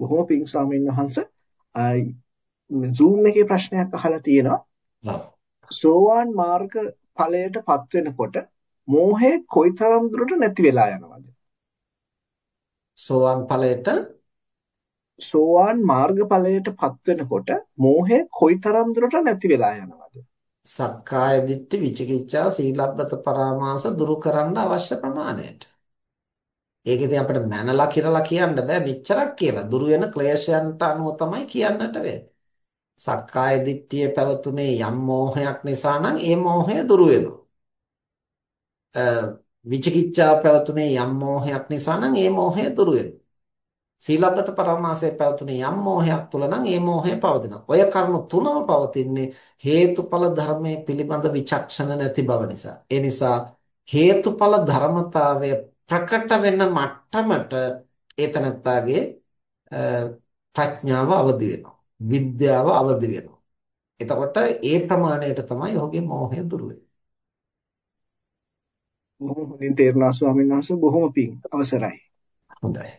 බොහොම පිං ස්වාමීන් වහන්සේ Zoom එකේ ප්‍රශ්නයක් අහලා තියෙනවා. සෝවාන් මාර්ග ඵලයටපත් වෙනකොට මෝහය කොයිතරම් දුරට නැති වෙලා යනවද? සෝවාන් ඵලයට සෝවාන් මාර්ග ඵලයටපත් වෙනකොට මෝහය කොයිතරම් දුරට නැති වෙලා යනවද? සක්කාය දිට්ඨි විචිකිච්ඡා සීලබ්බත පරාමාස දුරු කරන්න අවශ්‍ය ප්‍රමාණයට. ඒක ඉතින් අපිට මැනලා කියලා කියන්න බෑ මෙච්චරක් කියලා. දුරු වෙන ක්ලේශයන්ට අනුව තමයි කියන්නට වෙන්නේ. සක්කාය දිට්ඨිය පැවතුනේ යම් මෝහයක් නිසා නම් ඒ මෝහය දුරු වෙනවා. විචිකිච්ඡාව පැවතුනේ යම් මෝහයක් නිසා නම් ඒ මෝහය දුරු වෙනවා. සීලබ්බත පරමාසය පැවතුනේ යම් මෝහයක් තුල නම් ඒ මෝහය පවතිනවා. ඔය කර්ම තුනම පවතින්නේ හේතුඵල ධර්මයේ පිළිබඳ විචක්ෂණ නැති බව නිසා. ඒ නිසා හේතුඵල ධර්මතාවය ප්‍රකට වෙන මට්ටමට ඒතනත්තාගේ ප්‍රඥාව අවදි වෙනවා. විද්‍යාව අවදි වෙනවා. එතකොට ඒ ප්‍රමාණයට තමයි ඔහුගේ මෝහය දුර වෙන්නේ. බොහොම හොඳින් තේරුණා ස්වාමීන් වහන්සේ බොහොම පිං අවසරයි. හොඳයි.